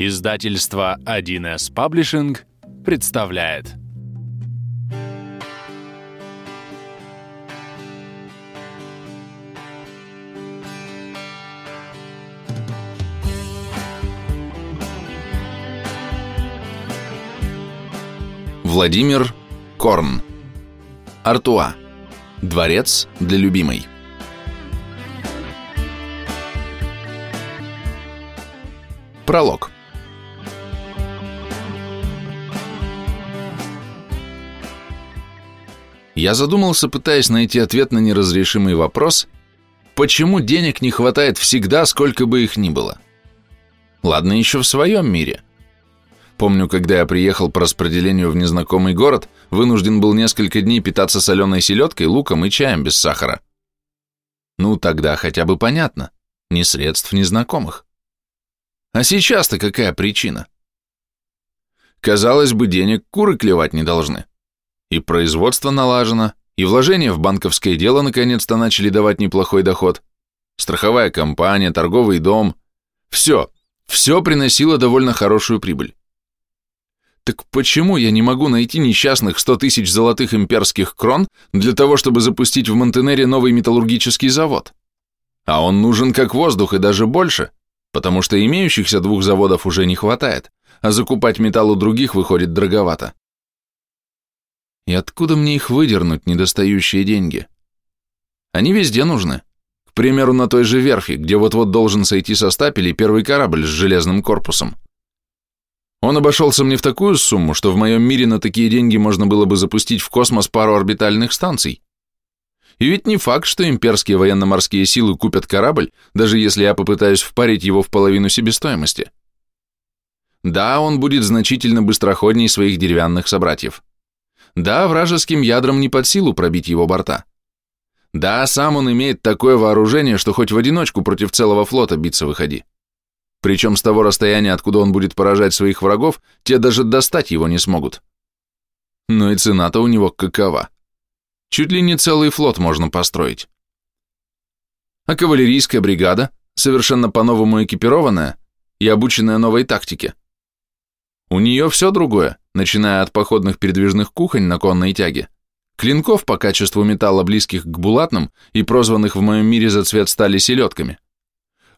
Издательство 1С Паблишинг представляет. Владимир Корн Артуа. Дворец для любимой. Пролог Я задумался, пытаясь найти ответ на неразрешимый вопрос, почему денег не хватает всегда, сколько бы их ни было. Ладно, еще в своем мире. Помню, когда я приехал по распределению в незнакомый город, вынужден был несколько дней питаться соленой селедкой, луком и чаем без сахара. Ну, тогда хотя бы понятно. Ни средств, ни знакомых. А сейчас-то какая причина? Казалось бы, денег куры клевать не должны. И производство налажено, и вложения в банковское дело наконец-то начали давать неплохой доход. Страховая компания, торговый дом. Все, все приносило довольно хорошую прибыль. Так почему я не могу найти несчастных 100 тысяч золотых имперских крон для того, чтобы запустить в Монтенере новый металлургический завод? А он нужен как воздух и даже больше, потому что имеющихся двух заводов уже не хватает, а закупать металл у других выходит дороговато. И откуда мне их выдернуть, недостающие деньги? Они везде нужны. К примеру, на той же верфи, где вот-вот должен сойти со стапелей первый корабль с железным корпусом. Он обошелся мне в такую сумму, что в моем мире на такие деньги можно было бы запустить в космос пару орбитальных станций. И ведь не факт, что имперские военно-морские силы купят корабль, даже если я попытаюсь впарить его в половину себестоимости. Да, он будет значительно быстроходней своих деревянных собратьев. Да, вражеским ядрам не под силу пробить его борта. Да, сам он имеет такое вооружение, что хоть в одиночку против целого флота биться выходи. Причем с того расстояния, откуда он будет поражать своих врагов, те даже достать его не смогут. Но и цена-то у него какова. Чуть ли не целый флот можно построить. А кавалерийская бригада, совершенно по-новому экипированная и обученная новой тактике. У нее все другое, начиная от походных передвижных кухонь на конной тяге, клинков по качеству металла близких к булатным и прозванных в моем мире за цвет стали селедками,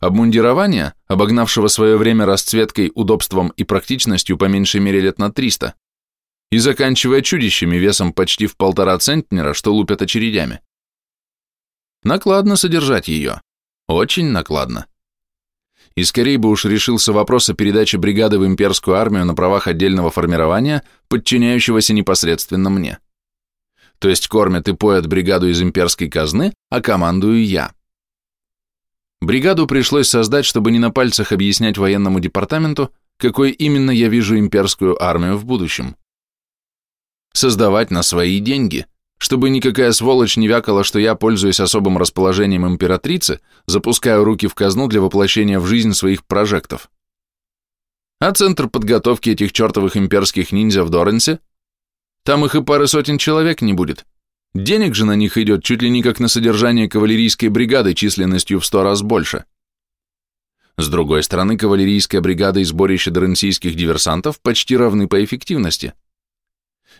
обмундирования, обогнавшего свое время расцветкой, удобством и практичностью по меньшей мере лет на 300, и заканчивая чудищами весом почти в полтора центнера, что лупят очередями. Накладно содержать ее, очень накладно. И скорее бы уж решился вопрос о передаче бригады в имперскую армию на правах отдельного формирования, подчиняющегося непосредственно мне. То есть кормят и поят бригаду из имперской казны, а командую я. Бригаду пришлось создать, чтобы не на пальцах объяснять военному департаменту, какой именно я вижу имперскую армию в будущем. Создавать на свои деньги – чтобы никакая сволочь не вякала, что я, пользуясь особым расположением императрицы, запускаю руки в казну для воплощения в жизнь своих прожектов. А центр подготовки этих чертовых имперских ниндзя в Доренсе? Там их и пары сотен человек не будет. Денег же на них идет чуть ли не как на содержание кавалерийской бригады численностью в сто раз больше. С другой стороны, кавалерийская бригада и сборище доренсийских диверсантов почти равны по эффективности.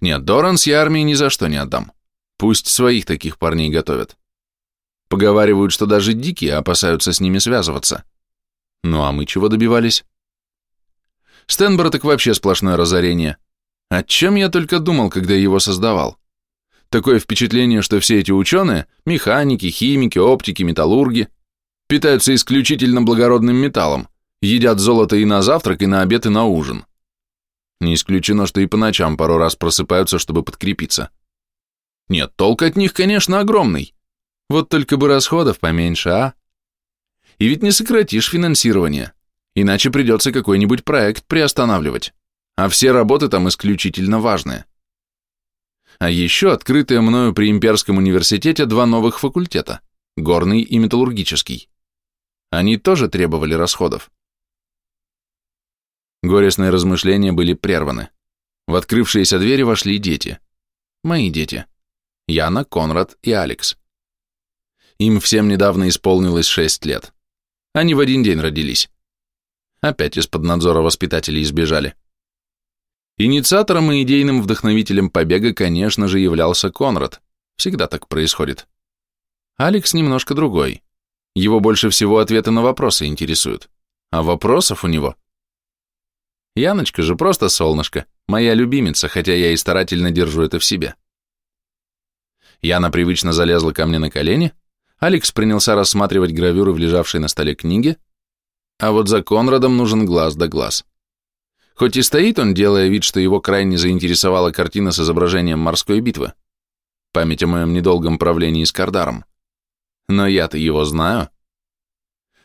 Нет, Доранс я армии ни за что не отдам. Пусть своих таких парней готовят. Поговаривают, что даже дикие опасаются с ними связываться. Ну а мы чего добивались? Стенбор так вообще сплошное разорение. О чем я только думал, когда его создавал? Такое впечатление, что все эти ученые, механики, химики, оптики, металлурги, питаются исключительно благородным металлом, едят золото и на завтрак, и на обед, и на ужин. Не исключено, что и по ночам пару раз просыпаются, чтобы подкрепиться. Нет, толк от них, конечно, огромный. Вот только бы расходов поменьше, а? И ведь не сократишь финансирование, иначе придется какой-нибудь проект приостанавливать, а все работы там исключительно важные. А еще открытые мною при Имперском университете два новых факультета, горный и металлургический. Они тоже требовали расходов. Горестные размышления были прерваны. В открывшиеся двери вошли дети. Мои дети. Яна, Конрад и Алекс. Им всем недавно исполнилось шесть лет. Они в один день родились. Опять из-под надзора воспитателей избежали. Инициатором и идейным вдохновителем побега, конечно же, являлся Конрад. Всегда так происходит. Алекс немножко другой. Его больше всего ответы на вопросы интересуют. А вопросов у него... Яночка же просто солнышко, моя любимица, хотя я и старательно держу это в себе. Яна привычно залезла ко мне на колени, Алекс принялся рассматривать гравюры в лежавшей на столе книге, а вот за Конрадом нужен глаз да глаз. Хоть и стоит он, делая вид, что его крайне заинтересовала картина с изображением морской битвы, память о моем недолгом правлении с Кардаром. Но я-то его знаю.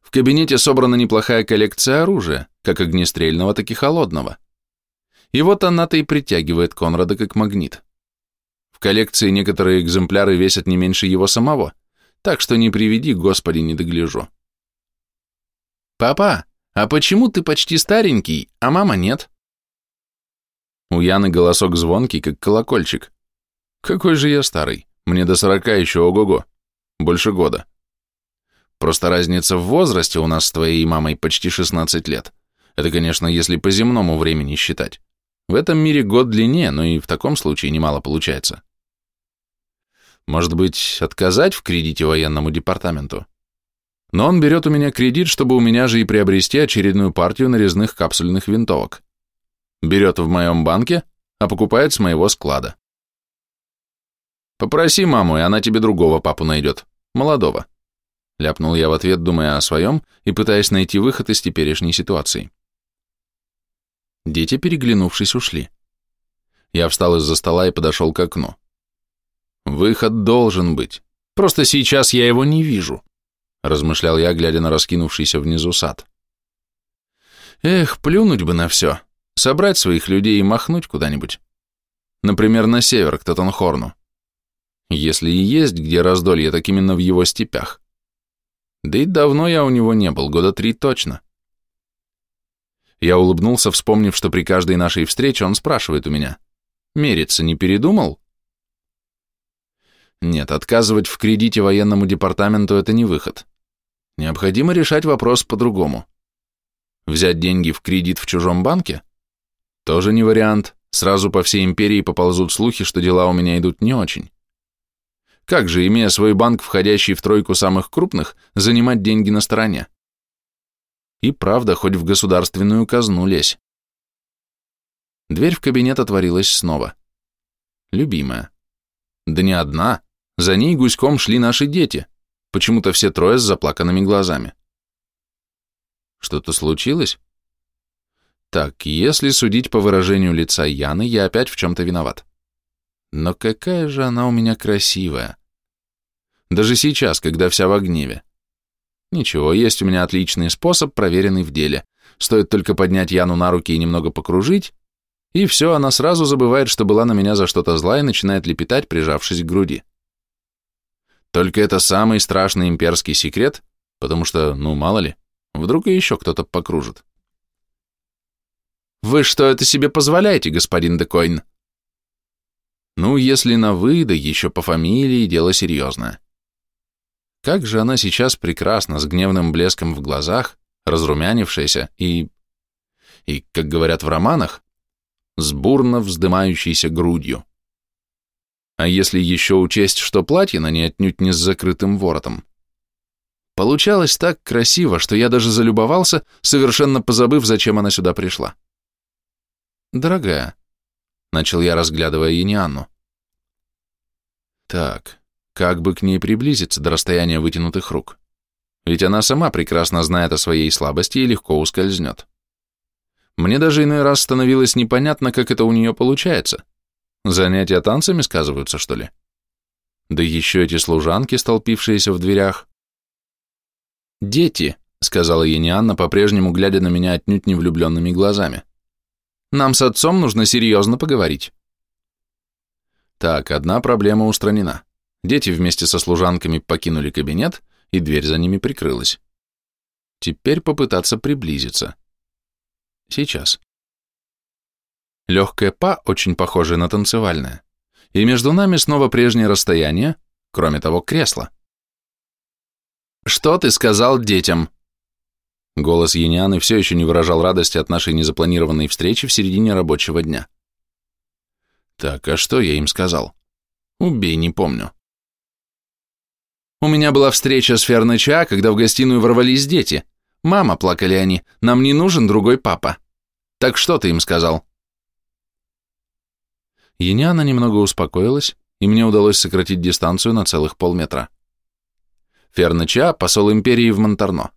В кабинете собрана неплохая коллекция оружия, как огнестрельного, так и холодного. И вот она-то и притягивает Конрада как магнит. В коллекции некоторые экземпляры весят не меньше его самого, так что не приведи, Господи, не догляжу. «Папа, а почему ты почти старенький, а мама нет?» У Яны голосок звонкий, как колокольчик. «Какой же я старый? Мне до сорока еще ого-го. Больше года. Просто разница в возрасте у нас с твоей мамой почти 16 лет. Это, конечно, если по земному времени считать. В этом мире год длиннее, но и в таком случае немало получается. Может быть, отказать в кредите военному департаменту? Но он берет у меня кредит, чтобы у меня же и приобрести очередную партию нарезных капсульных винтовок. Берет в моем банке, а покупает с моего склада. Попроси маму, и она тебе другого папу найдет, молодого. Ляпнул я в ответ, думая о своем и пытаясь найти выход из теперешней ситуации. Дети, переглянувшись, ушли. Я встал из-за стола и подошел к окну. Выход должен быть. Просто сейчас я его не вижу, размышлял я, глядя на раскинувшийся внизу сад. Эх, плюнуть бы на все, собрать своих людей и махнуть куда-нибудь. Например, на север, к Татанхорну. Если и есть где раздолье, так именно в его степях. Да и давно я у него не был, года три точно. Я улыбнулся, вспомнив, что при каждой нашей встрече он спрашивает у меня, «Мериться не передумал?» Нет, отказывать в кредите военному департаменту – это не выход. Необходимо решать вопрос по-другому. Взять деньги в кредит в чужом банке? Тоже не вариант. Сразу по всей империи поползут слухи, что дела у меня идут не очень. Как же, имея свой банк, входящий в тройку самых крупных, занимать деньги на стороне? И правда, хоть в государственную казну лезь. Дверь в кабинет отворилась снова. Любимая. Да не одна, за ней гуськом шли наши дети, почему-то все трое с заплаканными глазами. Что-то случилось? Так, если судить по выражению лица Яны, я опять в чем-то виноват. Но какая же она у меня красивая. Даже сейчас, когда вся в гневе. Ничего, есть у меня отличный способ, проверенный в деле. Стоит только поднять Яну на руки и немного покружить, и все, она сразу забывает, что была на меня за что-то зла и начинает лепетать, прижавшись к груди. Только это самый страшный имперский секрет, потому что, ну, мало ли, вдруг и еще кто-то покружит. «Вы что это себе позволяете, господин Декойн?» Ну, если на «вы», да еще по фамилии, дело серьезное. Как же она сейчас прекрасна, с гневным блеском в глазах, разрумянившаяся и... и, как говорят в романах, с бурно вздымающейся грудью. А если еще учесть, что платье на ней отнюдь не с закрытым воротом? Получалось так красиво, что я даже залюбовался, совершенно позабыв, зачем она сюда пришла. «Дорогая», — начал я, разглядывая Енианну. «Так, как бы к ней приблизиться до расстояния вытянутых рук? Ведь она сама прекрасно знает о своей слабости и легко ускользнет. Мне даже иной раз становилось непонятно, как это у нее получается». Занятия танцами сказываются, что ли? Да еще эти служанки, столпившиеся в дверях. «Дети», — сказала Енианна, по-прежнему глядя на меня отнюдь не влюбленными глазами. «Нам с отцом нужно серьезно поговорить». Так, одна проблема устранена. Дети вместе со служанками покинули кабинет, и дверь за ними прикрылась. Теперь попытаться приблизиться. Сейчас. Легкое па, очень похожее на танцевальное. И между нами снова прежнее расстояние, кроме того, кресло. «Что ты сказал детям?» Голос Янианы все еще не выражал радости от нашей незапланированной встречи в середине рабочего дня. Так, а что я им сказал? Убей, не помню. У меня была встреча с Фернача, когда в гостиную ворвались дети. Мама, плакали они, нам не нужен другой папа. Так что ты им сказал? Яниана немного успокоилась, и мне удалось сократить дистанцию на целых полметра. Фернача – посол империи в Монтарно.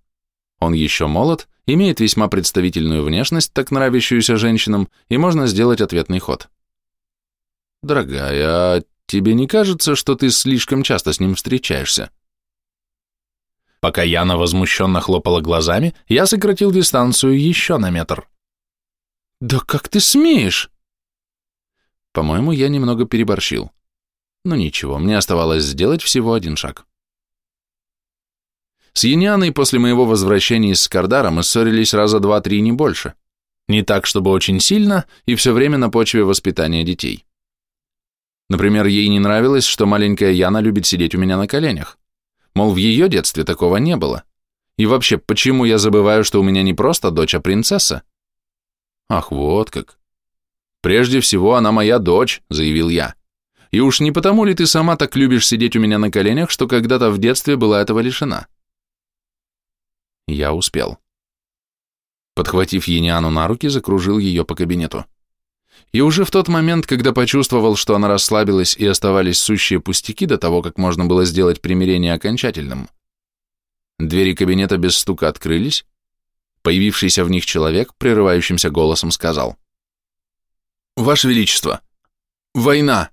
Он еще молод, имеет весьма представительную внешность, так нравящуюся женщинам, и можно сделать ответный ход. «Дорогая, а тебе не кажется, что ты слишком часто с ним встречаешься?» Пока Яна возмущенно хлопала глазами, я сократил дистанцию еще на метр. «Да как ты смеешь?» По-моему, я немного переборщил. Но ничего, мне оставалось сделать всего один шаг. С Янианой после моего возвращения из Скардара мы ссорились раза два-три, не больше. Не так, чтобы очень сильно, и все время на почве воспитания детей. Например, ей не нравилось, что маленькая Яна любит сидеть у меня на коленях. Мол, в ее детстве такого не было. И вообще, почему я забываю, что у меня не просто дочь, а принцесса? Ах, вот как. Прежде всего, она моя дочь, заявил я. И уж не потому ли ты сама так любишь сидеть у меня на коленях, что когда-то в детстве была этого лишена? Я успел. Подхватив Ениану на руки, закружил ее по кабинету. И уже в тот момент, когда почувствовал, что она расслабилась и оставались сущие пустяки до того, как можно было сделать примирение окончательным, двери кабинета без стука открылись, появившийся в них человек прерывающимся голосом сказал. «Ваше Величество! Война!»